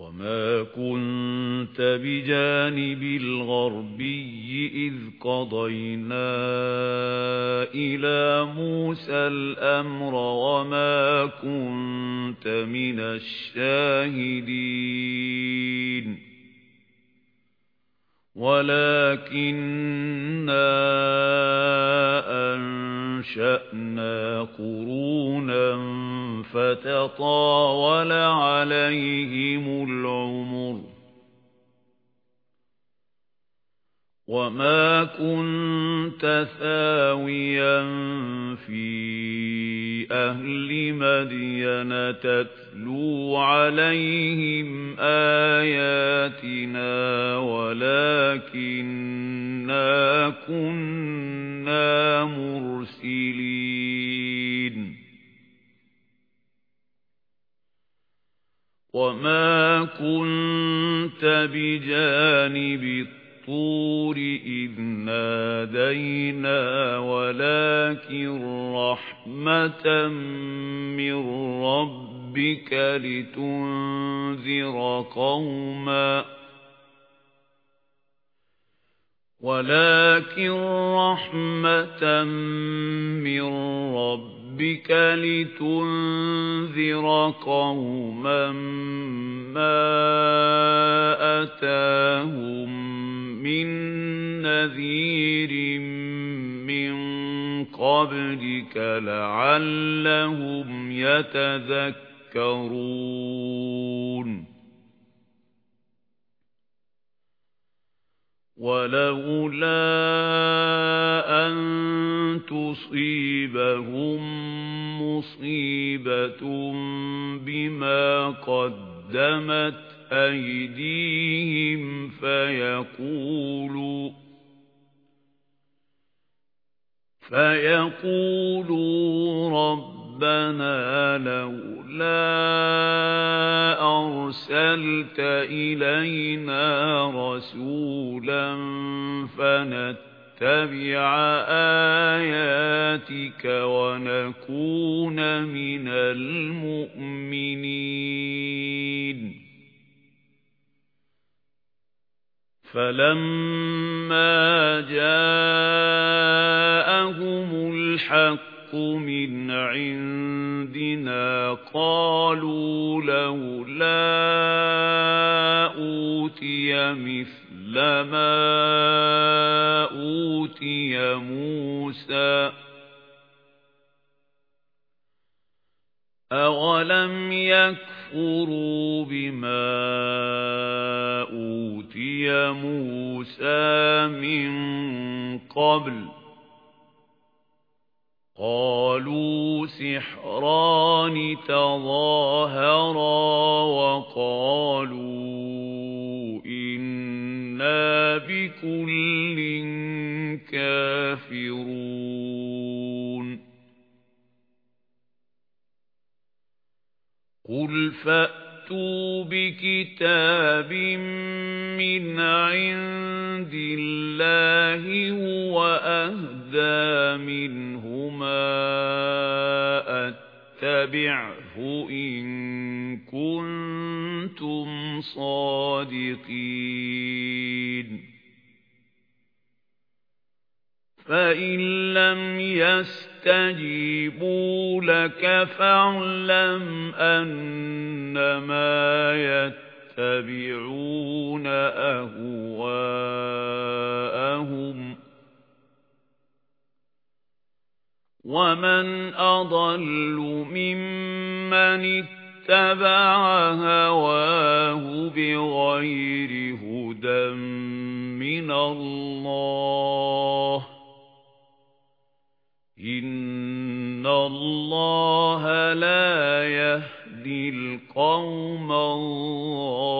وَمَا كُنْتَ بِجَانِبِ الْغَرْبِيِّ إِذْ قَضَيْنَا إِلَى مُوسَى الْأَمْرَ وَمَا كُنْتَ مِنَ الشَّاهِدِينَ وَلَكِنَّا أَنشَأْنَا قُرُونًا فَتَطَاوَلَ عَلَيْهِمُ الْعُمُرُ وَمَا كُنْتَ ثَاوِيًا فِي أَهْلِ مَدْيَنَ تَتْلُو عَلَيْهِمْ آيَاتِنَا وَلَكِنَّا كُنَّا مُرْسِلِينَ. وَمَا كُنْتَ بِجَانِبِ الطُّورِ إِذْ نَادَيْنَا وَلَكِنْ رَحْمَةً مِّن رَّبِّكَ لِتُنذِرَ قَوْمًا وَلَكِنْ رَحْمَةً مِّن رَّبِّكَ لِتُنذِرَ قَوْمًا مَّا أَتَاهُم مِّن نَّذِيرٍ مِّن قَبْلِكَ لَعَلَّهُمْ يَتَذَكَّرُونَ وَلَوْلَا تُصِيبَهُم مُّصِيبَةٌ بِمَا قَدَّمَتْ أَيْدِيهِمْ فَيَقُولُوا فَيَقُولُوا رَبَّنَا لَوْلَا أَرْسَلْتَ إِلَيْنَا رَسُولًا فَنَتَّبِعَ آيَاتِكَ وَنَكُونَ مِنَ الْمُؤْمِنِينَ فَلَمَّا جَاءَهُمُ الْحَقُّ مِنْ عِندِنَا قَالُوا لَوْلَا أُوتِيَ مِثْلَ مَا مُوسَى أَوَلَمْ يَكْفُرُوا بِمَا أُوتِيَ مُوسَى مِنْ قَبْلُ قَالُوا سِحْرَانِ تَظَاهَرَا وَقَالُوا إِنَّا بِكُلٍّ كَافِرُونَ قُلْ فَأْتُوا بِكِتَابٍ مِّنْ عِندِ اللَّهِ هُوَ أَهْدَىٰ مِنْهُمَا أَتَّبِعْهُ إِن كُنتُمْ صَادِقِينَ. فَإِن لَّمْ يَسْتَجِيبُوا لَكَ فَاعْلَمْ أَنَّمَا يَتَّبِعُونَ أَهْوَاءَهُمْ. وَمَنْ أَضَلُّ مِمَّنِ اتَّبَعَ هَوَاهُ بِغَيْرِ هُدًى مِّنَ اللَّهِ إِنَّ اللَّهَ لَا يَهْدِي الْقَوْمَ الظَّالِمِينَ